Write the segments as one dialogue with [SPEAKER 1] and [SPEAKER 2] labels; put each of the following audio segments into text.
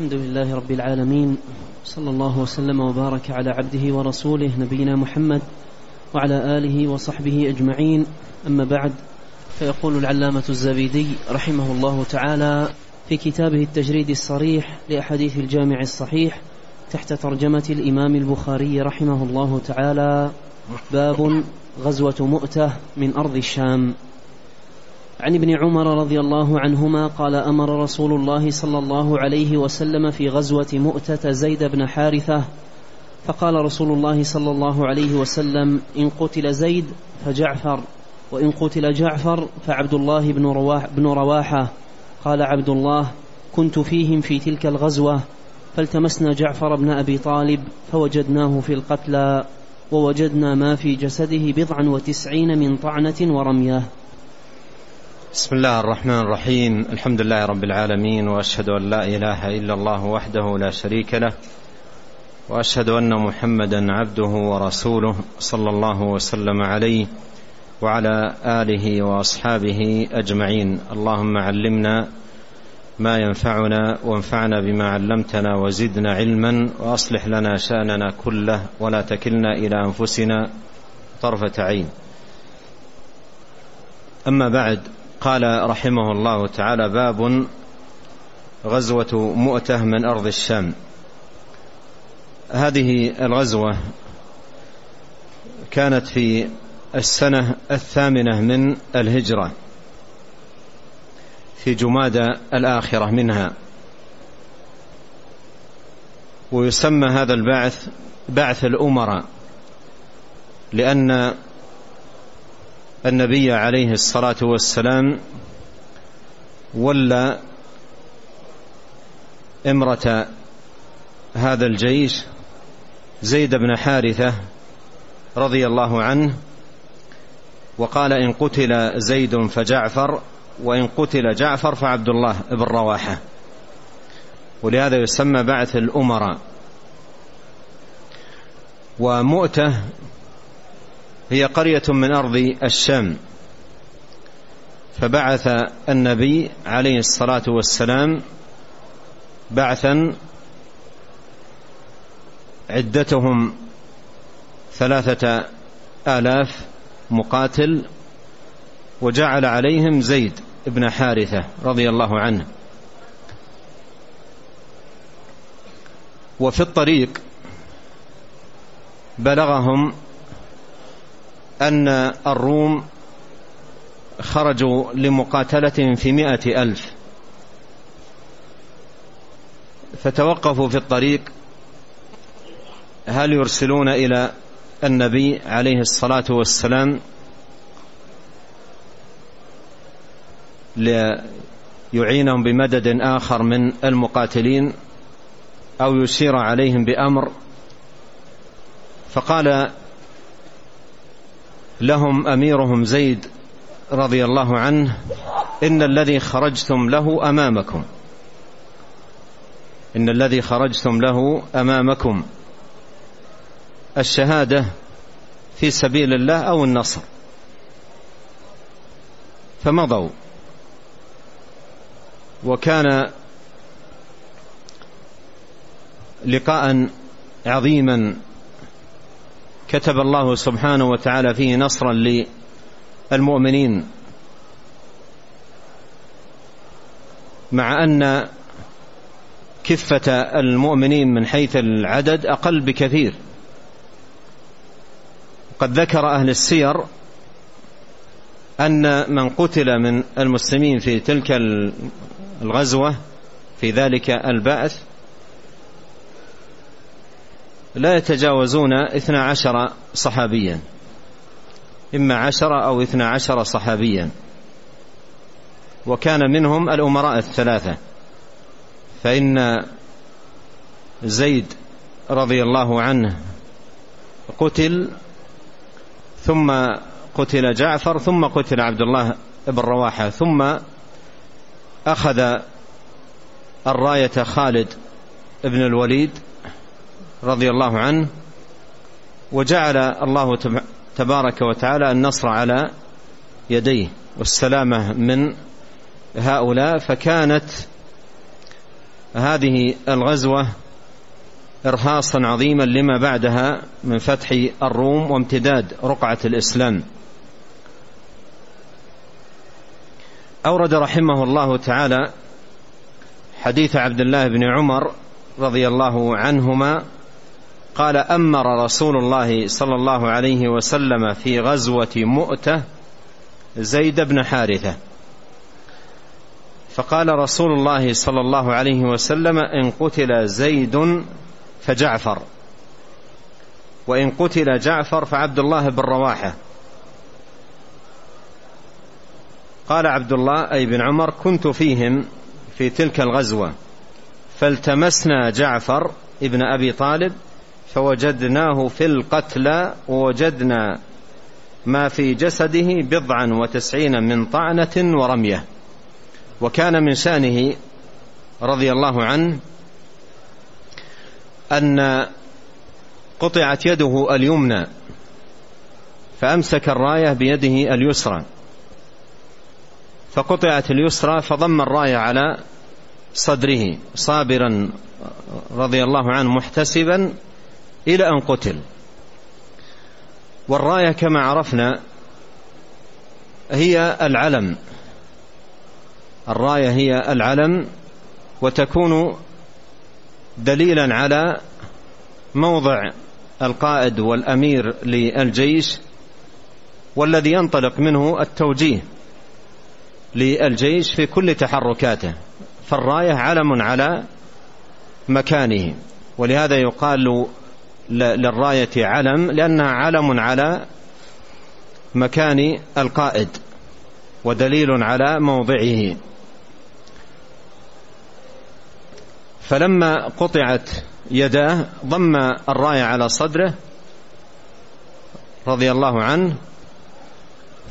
[SPEAKER 1] الحمد لله رب العالمين صلى الله وسلم وبارك على عبده ورسوله نبينا محمد وعلى آله وصحبه أجمعين. أما بعد فيقول العلامة الزبيدي رحمه الله تعالى في كتابه التجريد الصريح لأحاديث الجامع الصحيح تحت ترجمة الإمام البخاري رحمه الله تعالى باب غزوة مؤتة من أرض الشام. عن ابن عمر رضي الله عنهما قال أمر رسول الله صلى الله عليه وسلم في غزوة مؤتة زيد بن حارثة فقال رسول الله صلى الله عليه وسلم إن قتل زيد فجعفر وإن قتل جعفر فعبد الله بن, رواح بن رواحة. قال عبد الله كنت فيهم في تلك الغزوة فالتمسنا جعفر بن أبي طالب فوجدناه في القتلى ووجدنا ما في جسده بضعا وتسعين من طعنة ورمية.
[SPEAKER 2] بسم الله الرحمن الرحيم. الحمد لله رب العالمين وأشهد أن لا إله إلا الله وحده لا شريك له وأشهد أن محمدا عبده ورسوله صلى الله وسلم عليه وعلى آله وأصحابه أجمعين. اللهم علمنا ما ينفعنا وانفعنا بما علمتنا وزدنا علما وأصلح لنا شأننا كله ولا تكلنا إلى أنفسنا طرفة عين. أما بعد قال رحمه الله تعالى باب غزوة مؤتة من أرض الشام. هذه الغزوة كانت في السنة الثامنة من الهجرة في جمادى الآخرة منها. ويسمى هذا البعث بعث الأمراء لأن النبي عليه الصلاة والسلام ولى امرة هذا الجيش زيد بن حارثة رضي الله عنه وقال إن قتل زيد فجعفر وإن قتل جعفر فعبد الله بن رواحة. ولهذا يسمى بعث الأمراء. ومؤتة هي قرية من أرض الشام. فبعث النبي عليه الصلاة والسلام بعثا عدتهم ثلاثة آلاف مقاتل وجعل عليهم زيد بن حارثة رضي الله عنه. وفي الطريق بلغهم أن الروم خرجوا لمقاتلة في مئة ألف. فتوقفوا في الطريق هل يرسلون إلى النبي عليه الصلاة والسلام ليعينهم بمدد آخر من المقاتلين أو يشير عليهم بأمر؟ فقال لهم أميرهم زيد رضي الله عنه إن الذي خرجتم له أمامكم. إن الذي خرجتم له أمامكم. الشهادة في سبيل الله أو النصر. فمضوا. وكان لقاء عظيما كتب الله سبحانه وتعالى فيه نصرا للمؤمنين. مع أن كفة المؤمنين من حيث العدد أقل بكثير. قد ذكر أهل السير أن من قتل من المسلمين في تلك الغزوة في ذلك البعث لا يتجاوزون اثنا عشر صحابيا. إما عشر أو اثنا عشر صحابيا. وكان منهم الأمراء الثلاثة. فإن زيد رضي الله عنه قتل ثم قتل جعفر ثم قتل عبد الله بن رواحة ثم أخذ الراية خالد بن الوليد رضي الله عنه وجعل الله تبارك وتعالى النصر على يديه والسلامة من هؤلاء. فكانت هذه الغزوة إرهاصا عظيما لما بعدها من فتح الروم وامتداد رقعة الإسلام. أورد رحمه الله تعالى حديث عبد الله بن عمر رضي الله عنهما قال أمر رسول الله صلى الله عليه وسلم في غزوة مؤتة زيد بن حارثة. فقال رسول الله صلى الله عليه وسلم إن قتل زيد فجعفر. وإن قتل جعفر فعبد الله بن رواحة. قال عبد الله أي بن عمر كنت فيهم في تلك الغزوة فالتمسنا جعفر ابن أبي طالب فوجدناه في القتلى ووجدنا ما في جسده بضعا وتسعين من طعنة ورمية. وكان من شأنه رضي الله عنه أن قطعت يده اليمنى فأمسك الراية بيده اليسرى. فقطعت اليسرى فضم الراية على صدره صابرا رضي الله عنه محتسبا إلى أن قتل. والراية كما عرفنا هي العلم. الراية هي العلم وتكون دليلا على موضع القائد والأمير للجيش والذي ينطلق منه التوجيه للجيش في كل تحركاته. فالراية علم على مكانه. ولهذا يقال للراية علم لأنها علم على مكان القائد ودليل على موضعه. فلما قطعت يداه ضم الراية على صدره رضي الله عنه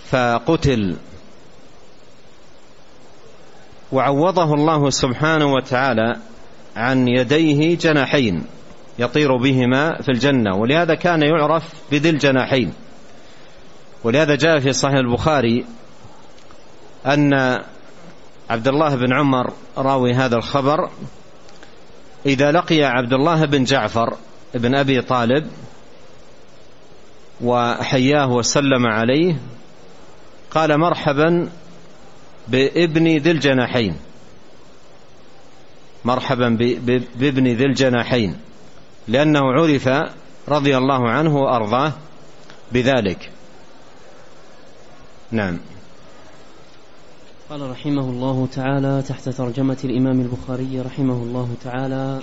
[SPEAKER 2] فقتل. وعوضه الله سبحانه وتعالى عن يديه جناحين. يطير بهما في الجنة ولهذا كان يعرف بذي الجناحين. ولهذا جاء في صحيح البخاري أن عبد الله بن عمر راوي هذا الخبر إذا لقي عبد الله بن جعفر بن أبي طالب وحياه وسلم عليه قال مرحبا بابن ذي الجناحين. مرحبا بابن ذي الجناحين. لأنه عرف رضي الله عنه وأرضاه بذلك. نعم.
[SPEAKER 1] قال رحمه الله تعالى تحت ترجمة الإمام البخاري رحمه الله تعالى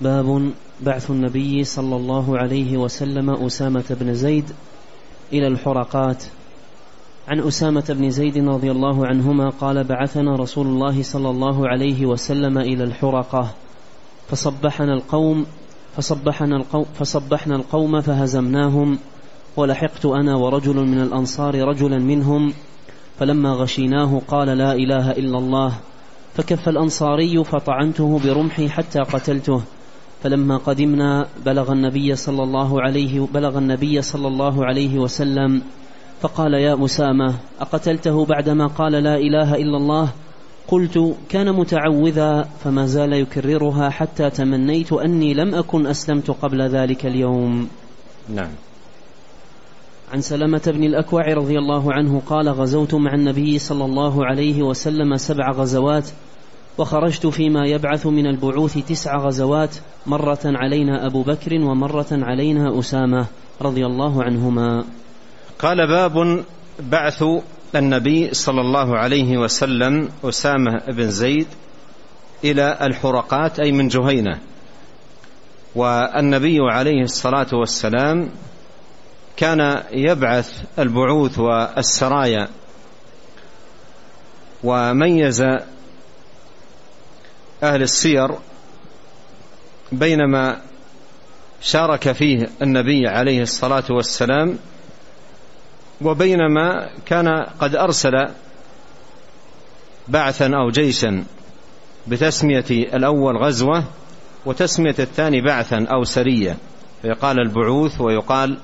[SPEAKER 1] باب بعث النبي صلى الله عليه وسلم أسامة بن زيد إلى الحرقات. عن أسامة بن زيد رضي الله عنهما قال بعثنا رسول الله صلى الله عليه وسلم إلى الحرقة فصبحنا القوم فصبحنا القوم فصبحنا القوم فهزمناهم ولحقت أنا ورجل من الأنصار رجلا منهم فلما غشيناه قال لا إله إلا الله فكف الأنصاري فطعنته برمحي حتى قتلته فلما قدمنا بلغ النبي صلى الله عليه بلغ النبي صلى الله عليه وسلم فقال يا أسامة أقتلته بعدما قال لا إله إلا الله قلت كان متعوذا فما زال يكررها حتى تمنيت أني لم أكن أسلمت قبل ذلك اليوم.
[SPEAKER 2] نعم.
[SPEAKER 1] عن سلمة بن الأكوع رضي الله عنه قال غزوت مع النبي صلى الله عليه وسلم سبع غزوات وخرجت فيما يبعث من البعوث تسع غزوات مرة علينا أبو بكر ومرة علينا أسامة رضي الله عنهما.
[SPEAKER 2] قال باب بعث النبي صلى الله عليه وسلم أسامة بن زيد إلى الحرقات أي من جهينة. والنبي عليه الصلاة والسلام كان يبعث البعوث والسرايا. وميز أهل السير بينما شارك فيه النبي عليه الصلاة والسلام وبينما كان قد أرسل بعثا أو جيشا بتسمية الأول غزوة وتسمية الثاني بعثا أو سرية فيقال البعوث ويقال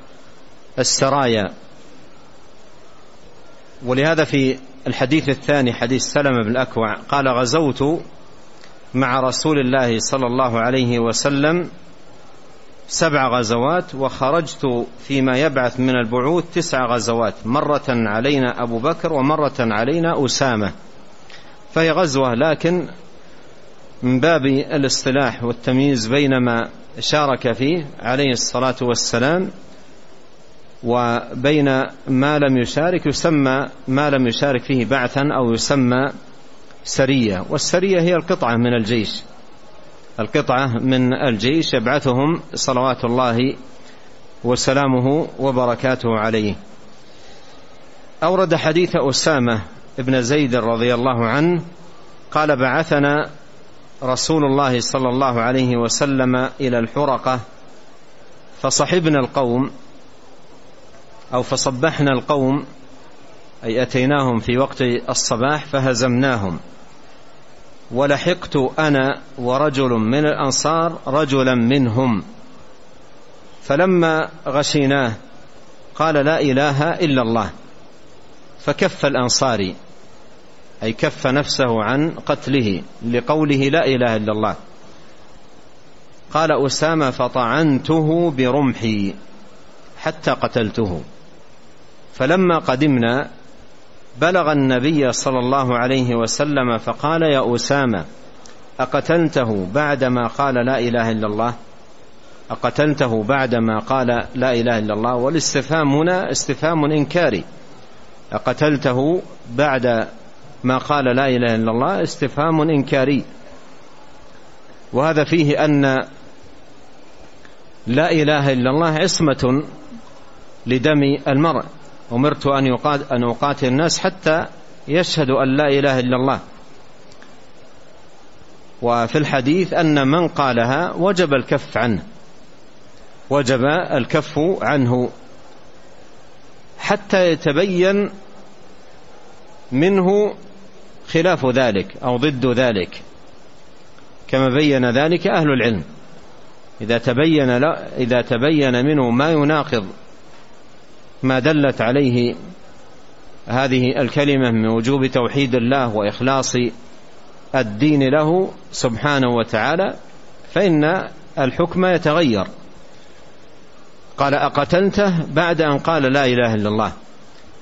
[SPEAKER 2] السرايا. ولهذا في الحديث الثاني حديث سلمة بن الأكوع قال غزوت مع رسول الله صلى الله عليه وسلم سبع غزوات وخرجت فيما يبعث من البعوث تسع غزوات مرة علينا أبو بكر ومرة علينا أسامة. فهي غزوة لكن من باب الاصطلاح والتمييز بين ما شارك فيه عليه الصلاة والسلام وبين ما لم يشارك يسمى ما لم يشارك فيه بعثا أو يسمى سرية. والسرية هي القطعة من الجيش. القطعة من الجيش يبعثهم صلوات الله وسلامه وبركاته عليه. أورد حديث أسامة ابن زيد رضي الله عنه قال بعثنا رسول الله صلى الله عليه وسلم إلى الحرقة فصحبنا القوم أو فصبحنا القوم أي أتيناهم في وقت الصباح فهزمناهم. ولحقت أنا ورجل من الأنصار رجلا منهم. فلما غشيناه قال لا إله إلا الله فكف الأنصاري أي كف نفسه عن قتله لقوله لا إله إلا الله. قال أسامة فطعنته برمحي حتى قتلته. فلما قدمنا بلغ النبي صلى الله عليه وسلم فقال يا أسامة أقتلته بعدما قال لا إله إلا الله؟ أقتلته بعدما قال لا إله إلا الله؟ والاستفهام هنا استفهام إنكاري. أقتلته بعد ما قال لا إله إلا الله استفهام إنكاري. وهذا فيه أن لا إله إلا الله عصمة لدم المرء. أمرت أن أن أقاتل الناس حتى يشهدوا أن لا إله إلا الله. وفي الحديث أن من قالها وجب الكف عنه. وجب الكف عنه. حتى يتبين منه خلاف ذلك أو ضد ذلك. كما بين ذلك أهل العلم. إذا تبين إذا تبين منه ما يناقض ما دلت عليه هذه الكلمة من وجوب توحيد الله وإخلاص الدين له سبحانه وتعالى فإن الحكم يتغير. قال أقتلته بعد أن قال لا إله إلا الله.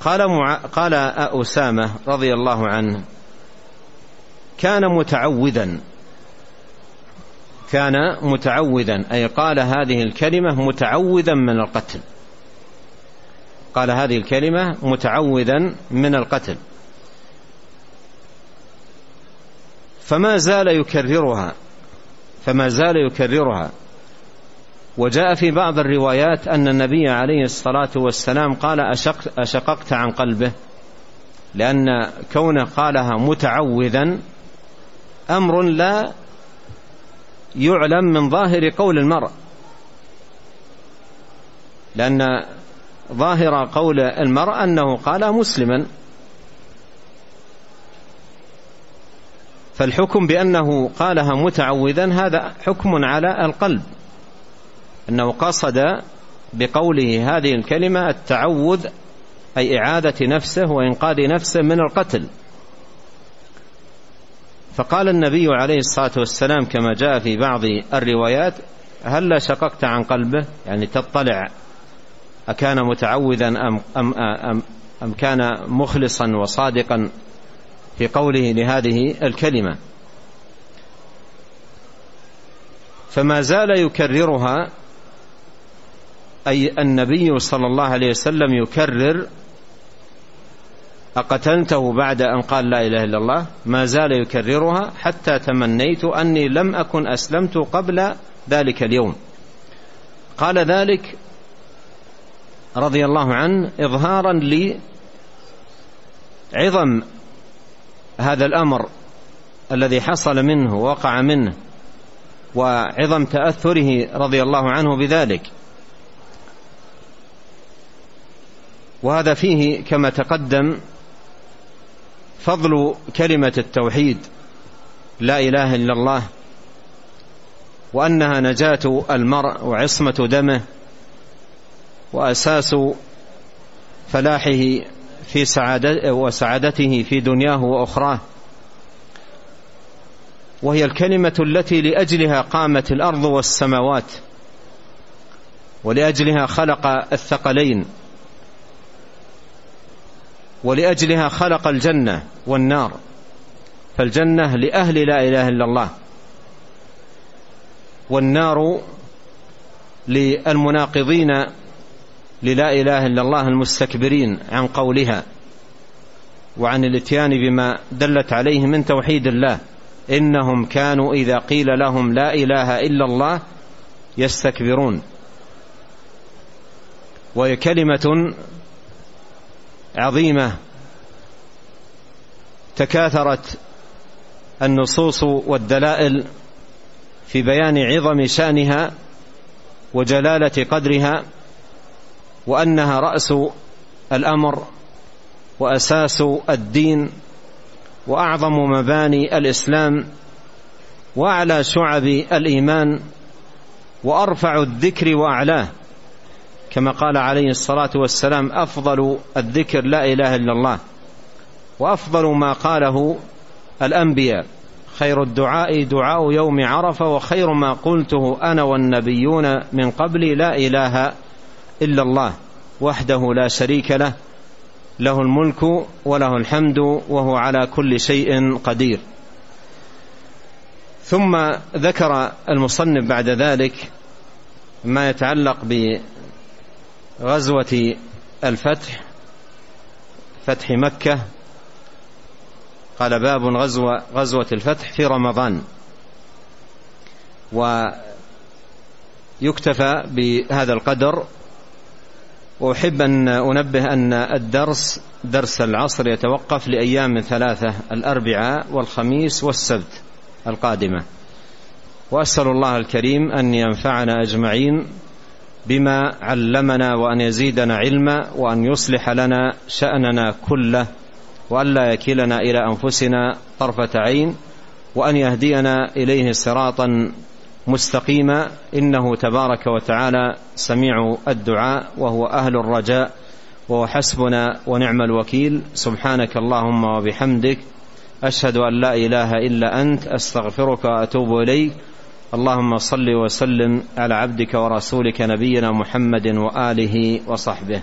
[SPEAKER 2] قال مع... قال أسامة رضي الله عنه كان متعوذا كان متعوذا أي قال هذه الكلمة متعوذا من القتل. قال هذه الكلمة متعوذا من القتل. فما زال يكررها فما زال يكررها. وجاء في بعض الروايات أن النبي عليه الصلاة والسلام قال أشق أشققت عن قلبه لأن كونه قالها متعوذا أمر لا يعلم من ظاهر قول المرء. لأن ظاهر قول المرء أنه قال مسلما. فالحكم بأنه قالها متعوذا هذا حكم على القلب. أنه قصد بقوله هذه الكلمة التعوذ أي إعادة نفسه وإنقاذ نفسه من القتل. فقال النبي عليه الصلاة والسلام كما جاء في بعض الروايات هل شققت عن قلبه؟ يعني تطلع أكان متعوذا أم, أم, أم, أم كان مخلصا وصادقا في قوله لهذه الكلمة. فما زال يكررها أي النبي صلى الله عليه وسلم يكرر أقتلته بعد أن قال لا إله إلا الله؟ ما زال يكررها حتى تمنيت أني لم أكن أسلمت قبل ذلك اليوم. قال ذلك رضي الله عنه إظهارا لعظم هذا الأمر الذي حصل منه وقع منه وعظم تأثره رضي الله عنه بذلك. وهذا فيه كما تقدم فضل كلمة التوحيد لا إله إلا الله وأنها نجاة المرء وعصمة دمه وأساس فلاحه في سعادة وسعادته في دنياه وأخراه. وهي الكلمة التي لأجلها قامت الأرض والسماوات ولأجلها خلق الثقلين ولأجلها خلق الجنة والنار. فالجنة لأهل لا إله إلا الله والنار للمناقضين للا إله إلا الله المستكبرين عن قولها وعن الإتيان بما دلت عليه من توحيد الله. إنهم كانوا إذا قيل لهم لا إله إلا الله يستكبرون. وهي كلمة عظيمة تكاثرت النصوص والدلائل في بيان عظم شأنها وجلالة قدرها وأنها رأس الأمر وأساس الدين وأعظم مباني الإسلام وأعلى شعب الإيمان وأرفع الذكر وأعلاه. كما قال عليه الصلاة والسلام أفضل الذكر لا إله إلا الله وأفضل ما قاله الأنبياء. خير الدعاء دعاء يوم عرفة وخير ما قلته أنا والنبيون من قبلي لا إله إلا الله وحده لا شريك له له الملك وله الحمد وهو على كل شيء قدير. ثم ذكر المصنف بعد ذلك ما يتعلق بغزوة الفتح فتح مكة. قال باب غزوة غزوة الفتح في رمضان. ويكتفى بهذا القدر وأحب أن أنبه أن الدرس درس العصر يتوقف لأيام ثلاثة الأربعاء والخميس والسبت القادمة. وأسأل الله الكريم أن ينفعنا أجمعين بما علمنا وأن يزيدنا علما وأن يصلح لنا شأننا كله وأن لا يكلنا إلى أنفسنا طرفة عين وأن يهدينا إليه صراطا مستقيما إنه تبارك وتعالى سميع الدعاء وهو أهل الرجاء وهو حسبنا ونعم الوكيل. سبحانك اللهم وبحمدك أشهد أن لا إله إلا أنت أستغفرك وأتوب إليك. اللهم صل وسلم على عبدك ورسولك نبينا محمد وآله وصحبه.